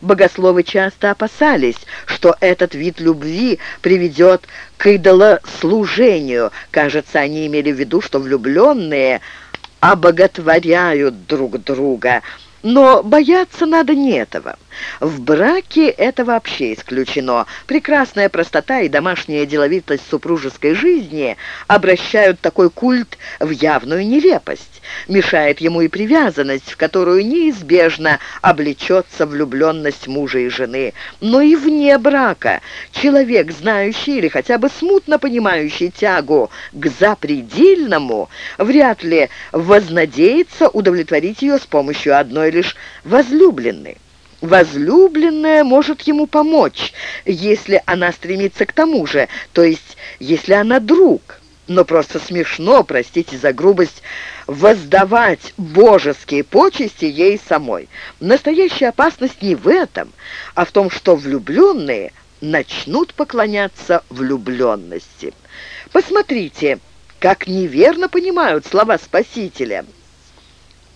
Богословы часто опасались, что этот вид любви приведет к идолослужению. Кажется, они имели в виду, что влюбленные обоготворяют друг друга – но бояться надо не этого. В браке это вообще исключено. Прекрасная простота и домашняя деловитость супружеской жизни обращают такой культ в явную нелепость. Мешает ему и привязанность, в которую неизбежно облечется влюбленность мужа и жены. Но и вне брака человек, знающий или хотя бы смутно понимающий тягу к запредельному, вряд ли вознадеется удовлетворить ее с помощью одной лишь возлюбленной. Возлюбленная может ему помочь, если она стремится к тому же, то есть если она друг. Но просто смешно, простите за грубость, воздавать божеские почести ей самой. Настоящая опасность не в этом, а в том, что влюбленные начнут поклоняться влюбленности. Посмотрите, как неверно понимают слова Спасителя –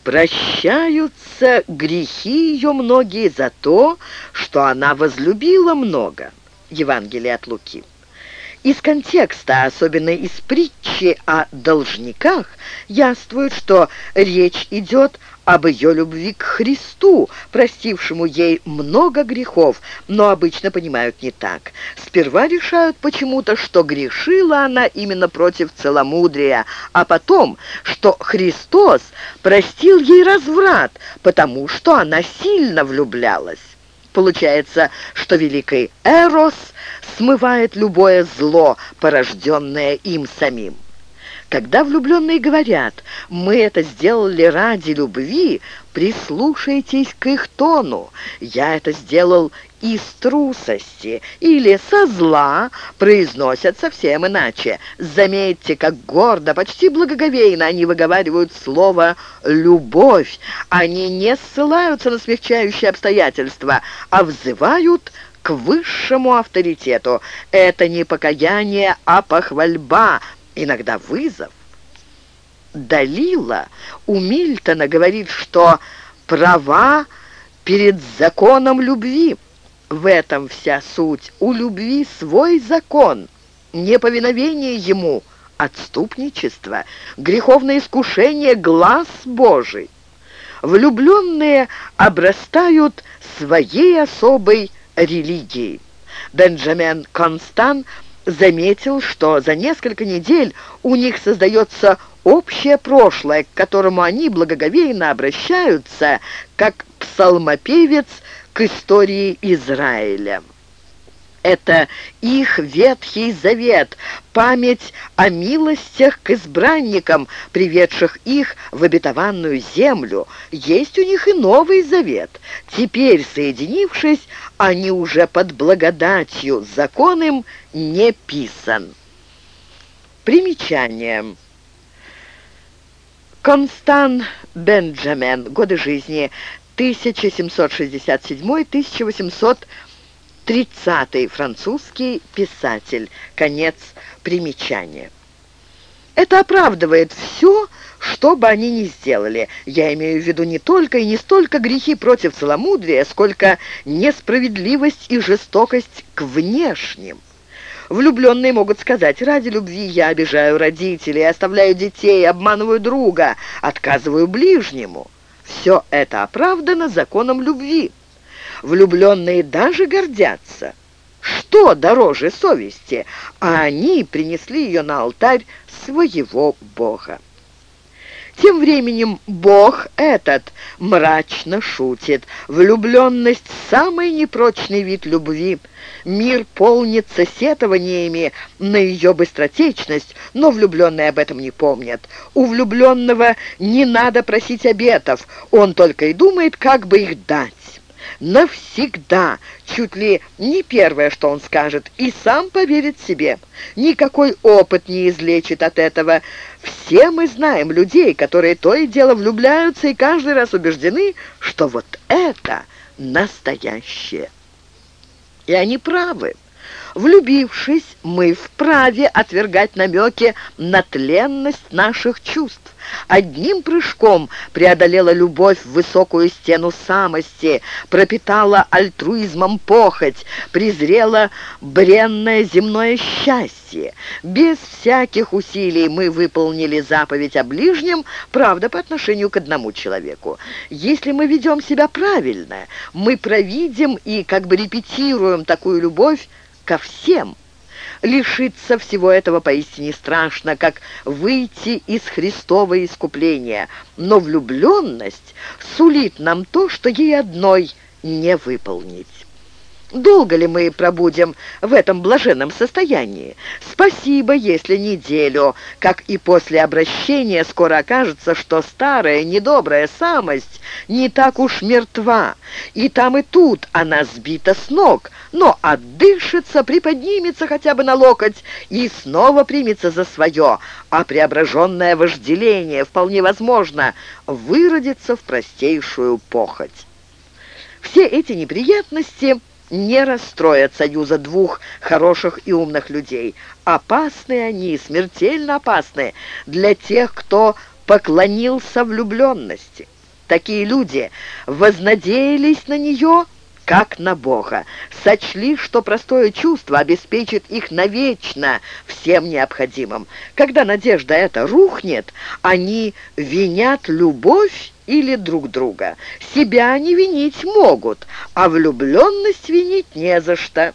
Прощаются грехи ее многие за то, что она возлюбила много. Евангелие от Луки. Из контекста, особенно из притчи о должниках, яствует, что речь идет об ее любви к Христу, простившему ей много грехов, но обычно понимают не так. Сперва решают почему-то, что грешила она именно против целомудрия, а потом, что Христос простил ей разврат, потому что она сильно влюблялась. Получается, что великий Эрос смывает любое зло, порожденное им самим. Когда влюбленные говорят «мы это сделали ради любви», прислушайтесь к их тону. «Я это сделал из трусости» или «со зла» произносят совсем иначе. Заметьте, как гордо, почти благоговейно они выговаривают слово «любовь». Они не ссылаются на смягчающие обстоятельства, а взывают к высшему авторитету. Это не покаяние, а похвальба, иногда вызов. Далила у Мильтона говорит, что права перед законом любви. В этом вся суть. У любви свой закон, неповиновение ему, отступничество, греховное искушение, глаз Божий. Влюбленные обрастают своей особой религией. Бенджамен Констан заметил, что за несколько недель у них создается общее прошлое, к которому они благоговейно обращаются, как псалмопевец к истории Израиля. Это их Ветхий Завет, память о милостях к избранникам, приведших их в обетованную землю. Есть у них и Новый Завет. Теперь, соединившись, они уже под благодатью, закон им не писан. Примечание. Констан Бенджамен. Годы жизни 1767-1830. Французский писатель. Конец примечания. Это оправдывает все, что бы они ни сделали. Я имею в виду не только и не столько грехи против целомудрия, сколько несправедливость и жестокость к внешним. Влюбленные могут сказать, ради любви я обижаю родителей, оставляю детей, обманываю друга, отказываю ближнему. Все это оправдано законом любви. Влюбленные даже гордятся. Что дороже совести? А они принесли ее на алтарь своего Бога. Тем временем Бог этот мрачно шутит. Влюбленность – самый непрочный вид любви. Мир полнится сетованиями на ее быстротечность, но влюбленные об этом не помнят. У влюбленного не надо просить обетов, он только и думает, как бы их дать навсегда, чуть ли не первое, что он скажет, и сам поверит себе. Никакой опыт не излечит от этого. Все мы знаем людей, которые то и дело влюбляются и каждый раз убеждены, что вот это настоящее. И они правы. Влюбившись, мы вправе отвергать намеки на тленность наших чувств. одним прыжком преодолела любовь высокую стену самости, пропитала альтруизмом похоть, презрела бренное земное счастье. Без всяких усилий мы выполнили заповедь о ближнем, правда, по отношению к одному человеку. Если мы ведем себя правильно, мы провидим и как бы репетируем такую любовь ко всем. Лишиться всего этого поистине страшно, как выйти из Христова искупления. Но влюбленность сулит нам то, что ей одной не выполнить. Долго ли мы пробудем в этом блаженном состоянии? Спасибо, если неделю. Как и после обращения скоро окажется, что старая недобрая самость не так уж мертва. И там, и тут она сбита с ног, но отдышится, приподнимется хотя бы на локоть и снова примется за свое. А преображенное вожделение, вполне возможно, выродится в простейшую похоть. Все эти неприятности не расстроят союза двух хороших и умных людей. Опасны они, смертельно опасны для тех, кто поклонился влюбленности. Такие люди вознадеялись на нее, как на Бога, сочли, что простое чувство обеспечит их навечно всем необходимым. Когда надежда эта рухнет, они винят любовь или друг друга. Себя они винить могут, а влюбленность винить не за что.